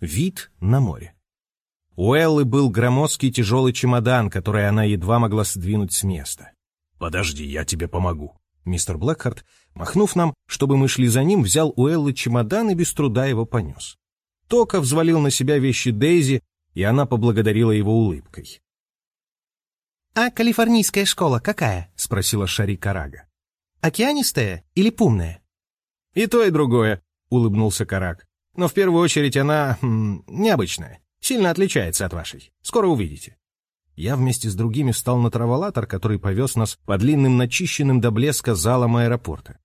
Вид на море. У Эллы был громоздкий тяжелый чемодан, который она едва могла сдвинуть с места. «Подожди, я тебе помогу». Мистер Блэкхарт, махнув нам, чтобы мы шли за ним, взял у Эллы чемодан и без труда его понес. Тока взвалил на себя вещи Дейзи, и она поблагодарила его улыбкой. «А калифорнийская школа какая?» — спросила Шари Карага. «Океанистая или пумная?» «И то, и другое», — улыбнулся Карак. «Но в первую очередь она... Хм, необычная. Сильно отличается от вашей. Скоро увидите». Я вместе с другими встал на траволатор, который повез нас по длинным начищенным до блеска залам аэропорта.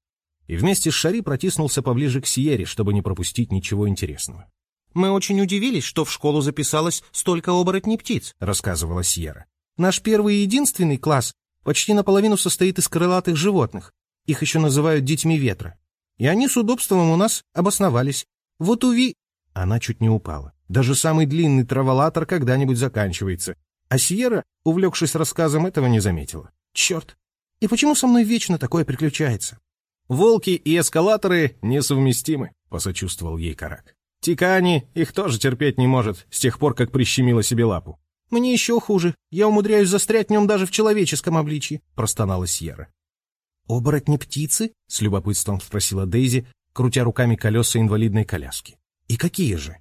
И вместе с Шари протиснулся поближе к Сьере, чтобы не пропустить ничего интересного. «Мы очень удивились, что в школу записалось столько оборотней птиц», — рассказывала Сьерра. «Наш первый и единственный класс почти наполовину состоит из крылатых животных. Их еще называют детьми ветра. И они с удобством у нас обосновались. Вот уви...» Она чуть не упала. Даже самый длинный траволатор когда-нибудь заканчивается. А Сьерра, увлекшись рассказом, этого не заметила. Черт! И почему со мной вечно такое приключается? «Волки и эскалаторы несовместимы», — посочувствовал ей Карак. «Тикани их тоже терпеть не может, с тех пор, как прищемила себе лапу». «Мне еще хуже. Я умудряюсь застрять в нем даже в человеческом обличии», — простонала Сьерра. «Оборотни птицы?» — с любопытством спросила Дейзи, крутя руками колеса инвалидной коляски. «И какие же?»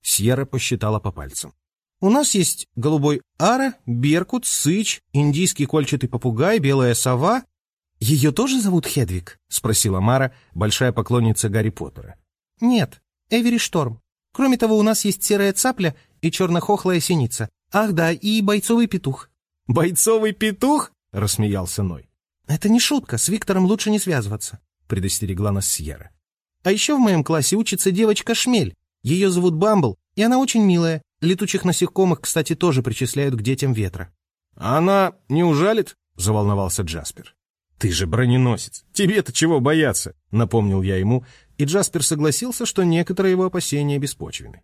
Сьерра посчитала по пальцам. «У нас есть голубой ара, беркут, сыч, индийский кольчатый попугай, белая сова». «Ее тоже зовут Хедвиг?» — спросила Мара, большая поклонница Гарри Поттера. «Нет, Эвери Шторм. Кроме того, у нас есть серая цапля и чернохохлая синица. Ах да, и бойцовый петух». «Бойцовый петух?» — рассмеялся Ной. «Это не шутка, с Виктором лучше не связываться», — предостерегла нас Сьерра. «А еще в моем классе учится девочка Шмель. Ее зовут Бамбл, и она очень милая. Летучих насекомых, кстати, тоже причисляют к детям ветра. «А она не ужалит?» — заволновался Джаспер. «Ты же броненосец. Тебе-то чего бояться?» — напомнил я ему, и Джаспер согласился, что некоторые его опасения беспочвены.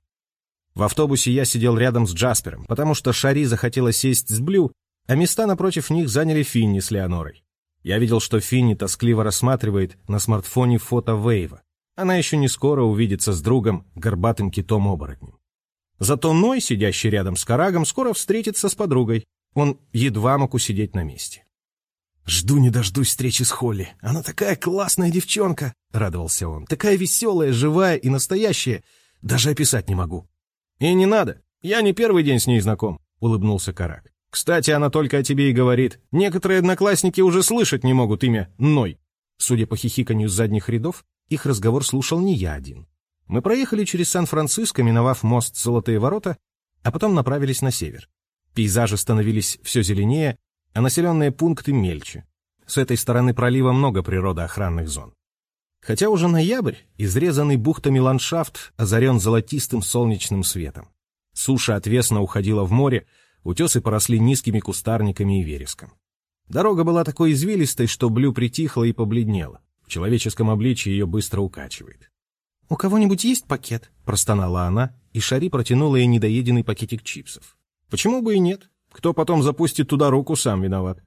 В автобусе я сидел рядом с Джаспером, потому что Шари захотела сесть с Блю, а места напротив них заняли Финни с Леонорой. Я видел, что Финни тоскливо рассматривает на смартфоне фото Вейва. Она еще не скоро увидится с другом, горбатым китом-оборотнем. Зато Ной, сидящий рядом с Карагом, скоро встретится с подругой. Он едва мог усидеть на месте. «Жду не дождусь встречи с Холли. Она такая классная девчонка!» — радовался он. «Такая веселая, живая и настоящая. Даже описать не могу». «И не надо. Я не первый день с ней знаком», — улыбнулся Караг. «Кстати, она только о тебе и говорит. Некоторые одноклассники уже слышать не могут имя Ной». Судя по хихиканью с задних рядов, их разговор слушал не я один. Мы проехали через Сан-Франциско, миновав мост Золотые ворота, а потом направились на север. Пейзажи становились все зеленее, а населенные пункты мельче. С этой стороны пролива много природоохранных зон. Хотя уже ноябрь, изрезанный бухтами ландшафт озарен золотистым солнечным светом. Суша отвесно уходила в море, утесы поросли низкими кустарниками и вереском. Дорога была такой извилистой, что Блю притихла и побледнела человеческом обличии ее быстро укачивает. «У кого-нибудь есть пакет?» — простонала она, и Шари протянула ей недоеденный пакетик чипсов. «Почему бы и нет? Кто потом запустит туда руку, сам виноват».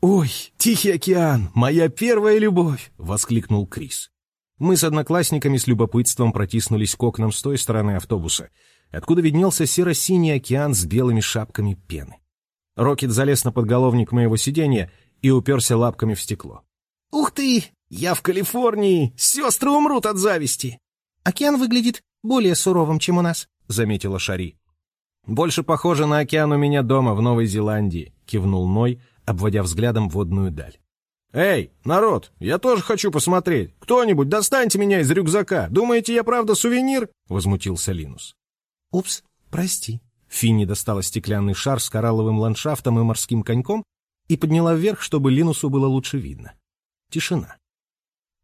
«Ой, Тихий океан, моя первая любовь!» — воскликнул Крис. Мы с одноклассниками с любопытством протиснулись к окнам с той стороны автобуса, откуда виднелся серо-синий океан с белыми шапками пены. Рокет залез на подголовник моего сиденья и уперся лапками в стекло. «Ух ты! Я в Калифорнии! Сестры умрут от зависти!» «Океан выглядит более суровым, чем у нас», — заметила Шари. «Больше похоже на океан у меня дома в Новой Зеландии», — кивнул Ной, обводя взглядом водную даль. «Эй, народ, я тоже хочу посмотреть. Кто-нибудь, достаньте меня из рюкзака. Думаете, я правда сувенир?» — возмутился Линус. «Упс, прости». Финни достала стеклянный шар с коралловым ландшафтом и морским коньком и подняла вверх, чтобы Линусу было лучше видно. Тишина.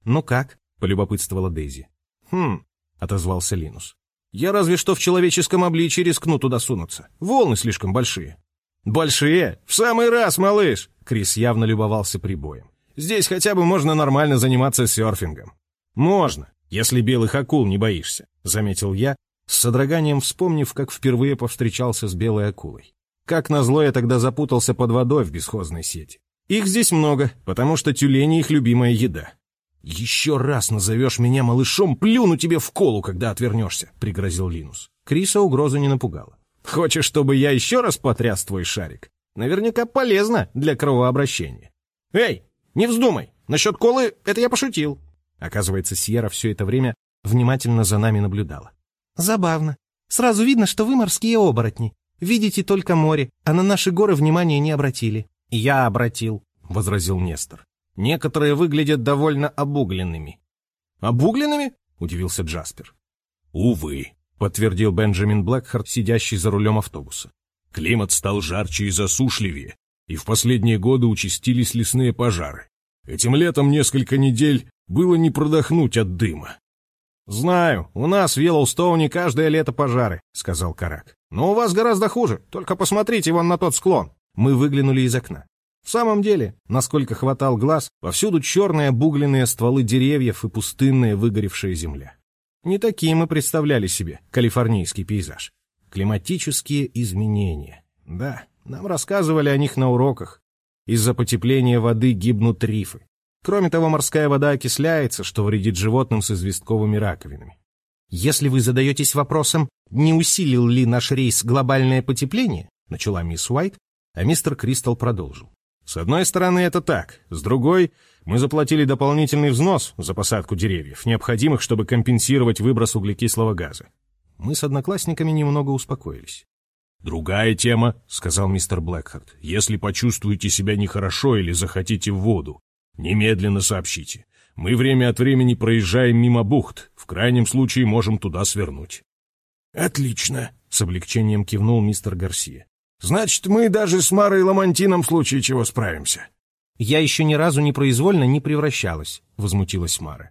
«Ну как?» — полюбопытствовала Дейзи. «Хм», — отозвался Линус. «Я разве что в человеческом обличии рискну туда сунуться. Волны слишком большие». «Большие? В самый раз, малыш!» Крис явно любовался прибоем. «Здесь хотя бы можно нормально заниматься серфингом». «Можно, если белых акул не боишься», — заметил я, с содроганием вспомнив, как впервые повстречался с белой акулой. Как назло я тогда запутался под водой в бесхозной сети. Их здесь много, потому что тюлени их любимая еда. «Еще раз назовешь меня малышом, плюну тебе в колу, когда отвернешься», — пригрозил Линус. Криса угроза не напугала. «Хочешь, чтобы я еще раз потряс твой шарик? Наверняка полезно для кровообращения. Эй, не вздумай! Насчет колы это я пошутил!» Оказывается, Сьерра все это время внимательно за нами наблюдала. «Забавно. Сразу видно, что вы морские оборотни. Видите только море, а на наши горы внимания не обратили». «Я обратил», — возразил Нестор. «Некоторые выглядят довольно обугленными». «Обугленными?» — удивился Джаспер. «Увы», — подтвердил Бенджамин Блэкхарт, сидящий за рулем автобуса. «Климат стал жарче и засушливее, и в последние годы участились лесные пожары. Этим летом несколько недель было не продохнуть от дыма. «Знаю, у нас в Йеллоустоуне каждое лето пожары», — сказал Карак. «Но у вас гораздо хуже, только посмотрите вон на тот склон». Мы выглянули из окна. В самом деле, насколько хватал глаз, повсюду черные обугленные стволы деревьев и пустынная выгоревшая земля. Не такие мы представляли себе калифорнийский пейзаж. Климатические изменения. Да, нам рассказывали о них на уроках. Из-за потепления воды гибнут рифы. Кроме того, морская вода окисляется, что вредит животным с известковыми раковинами. «Если вы задаетесь вопросом, не усилил ли наш рейс глобальное потепление?» начала мисс Уайт, а мистер Кристал продолжил. «С одной стороны, это так. С другой, мы заплатили дополнительный взнос за посадку деревьев, необходимых, чтобы компенсировать выброс углекислого газа. Мы с одноклассниками немного успокоились. «Другая тема», — сказал мистер Блэкхарт. «Если почувствуете себя нехорошо или захотите в воду, Немедленно сообщите. Мы время от времени проезжаем мимо бухт. В крайнем случае можем туда свернуть. Отлично, с облегчением кивнул мистер Гарсия. Значит, мы даже с Марой Ламантином в случае чего справимся. Я еще ни разу непроизвольно не превращалась, возмутилась Мара.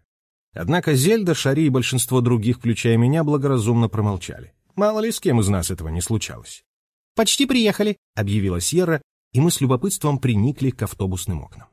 Однако Зельда, Шари и большинство других, включая меня, благоразумно промолчали. Мало ли с кем из нас этого не случалось. «Почти приехали», — объявила Сьерра, и мы с любопытством приникли к автобусным окнам.